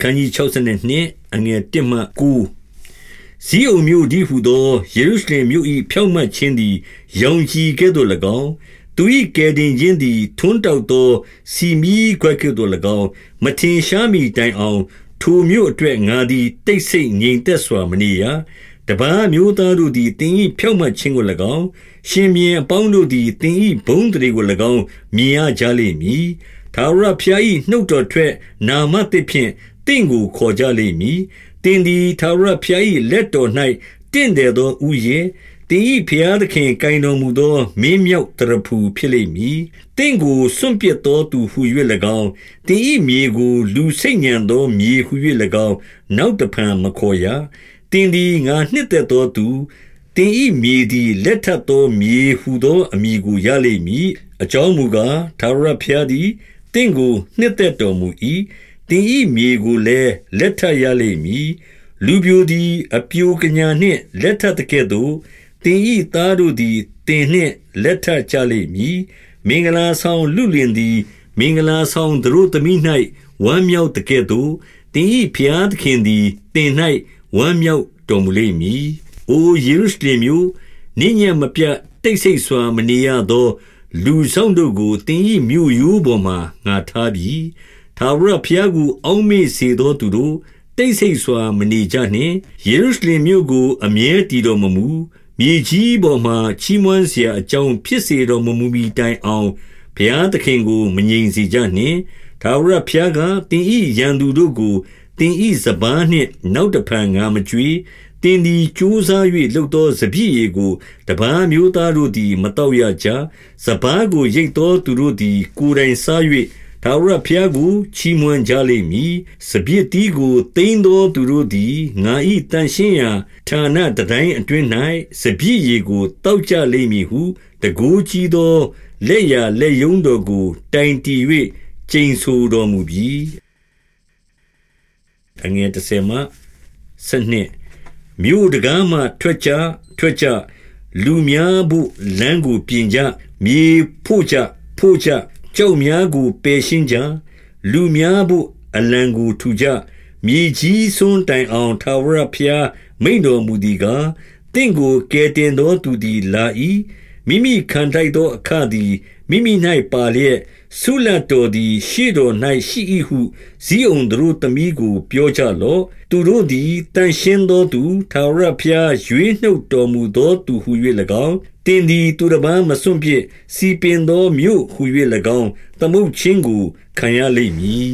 ခန်းကြီး62အငယ်1မှ9ဇီးအုံမြို့ဒီဟုသောယေရုရှလင်မြို့၏ဖြောင့်မတ်ခြင်းသည်ရောင်ကြီးကဲ့သို့၎င်းသူ၏ကယ်တင်ခြင်းသည်ထွန်းတောက်သောစီမီခွက်ကဲ့သို့၎င်းမထင်ရှားမီတိုင်အောင်ထိုမြို့အတွက်ငါသည်တိတ်ဆိတ်ငြိမ်သက်စွာမနေရတပားမျိုးသားတို့သည်တင်၏ဖြောင့်မတ်ခြင်းကို၎င်းရှင်မြင်းအပေါင်းတို့သည်တင်၏ဘုံတရေကို၎င်းမြင်ရကြလိမ့်မည်သာရဖျား၏နှုတ်တော်ထွက်နာမသစ်ဖြင့် တင့်ကိုခေါ်ကြလိမ့်မည်တင်သည်သာရဖျား၏လက်တော်၌တင့်တယ်သောဥယျာဉ်တင်ဤဖျားသခင်ကင်တော်မူသောမင်းမြောက်တရဖူဖြစ်လိမ့်မည်တင့်ကိုစွန့်ပစ်သောသူဟု၍၎င်းတင်ဤမြေကိုလူစိတ်ညံသောမြေဟု၍၎င်းနောက်တဖန်မခေါ်ရတင်သည်ငါနှစ်သက်သောသူတင်ဤမြေသည်လက်ထပ်သောမြေဟုသောအမည်ကိုရလိမ့်မည်အကြောင်းမူကားသာရဖျားသည်တင့်ကိုနှစ်သက်တော်မူ၏ တင်ဤမြေကိုလည်းလက်ထပ်ရလိမ့်မည်လူပြိုသည် အပြိုကညာနှင့်လက်ထပ်တကဲ့သို့တင်ဤသားတို့သည်တင်နှင့်လက်ထပ်ကြလိမ့်မည်မင်္ဂလာဆောင်လူလင်သည် မင်္ဂလာဆောင်သူတို့သမီး၌ဝမ်းမြောက်တကဲ့သို့တင်ဤဖျားသခင်သည်တင်၌ဝမ်းမြောက်တော်မူလိမ့်မည်အိုယေရုရှလင်မြို့နိညာမပြတ်တိတ်ဆိတ်စွာမနေရသော လူဆောင်တို့ကိုတင်ဤမြို့ရိုးပေါ်မှငါထားပြီး ထာဝရဘုရားကို အောက်မေ့စေသောသူတို့၊တိတ်ဆိတ်စွာ မနေကြနှင့်။ယေရုရှလင်မြို့ကို အမြဲတည်တော်မမူ၊မြေကြီးပေါ်မှာ ချီးမွမ်းစရာအကြောင်း ဖြစ်စေတော်မမူမှီတိုင်အောင်၊ဘုရားသခင်ကို မငြိမ်စေကြနှင့်။ထာဝရဘုရားက၊သင်၏ရန်သူတို့ကို သင်၏စပါးနှင့် နောက်တဖန် ငါမကျွေး။သင်သည် ကြိုးစား၍လုပ်သော စပျစ်ရည်ကို တပါးအမျိုးသားတို့သည် မသောက်ရကြ။စပါးကို ရိတ်သောသူတို့သည် ကိုယ်တိုင်စား၍ ထာဝရဘုရားကိုချီးမွမ်းကြလိမ့်မည်။စပြစ်တီးကိုတိမ့်သောသူတို့သည်ငါ၏တန်ရှင်းရာဌာနတတိုင်းအတွင်း၌စပြစ်ရည်ကိုတောက်ကြလိမ့်မည်ဟုတကူကြီးသောလက်ရလက်ယုံတော်ကို တိုင်တီ၍ကျိန်ဆိုတော်မူပြီ။အငယ်30မှစနစ်မြို့တကားမှထွက်ကြထွက်ကြလူများဖို့လမ်းကိုပြင်ကြမြေဖို့ကြဖို့ကြ ကျောက်များကိုပယ်ရှင်းကြလူများဖို့အလံကိုထူကြမြေကြီးစွန်းတိုင်အောင်ထာဝရဘုရားမိန်တော်မူသည်ကားတင့်ကိုကယ်တင်သောသူသည်လာ၏မိမိခံထိုက်သောအခသည်မိမိ၌ပါလျက်ဆုလတ်တော်သည် ရှေ့တော်၌ရှိ၏ဟုဇီးအောင်တို့သမီးကို ပြောကြလော့သူတို့သည်တန်ရှင်းသောသူထာဝရဘုရားရွေးနှုတ်တော်မူသောသူဟု၍၎င်း တင်သည်သူတစ်ပါးမစွန့်ဖြစ် စီပင်သောမြို့ဟု၍၎င်း သမုတ်ချင်းကို ခံရလိမ့်မည်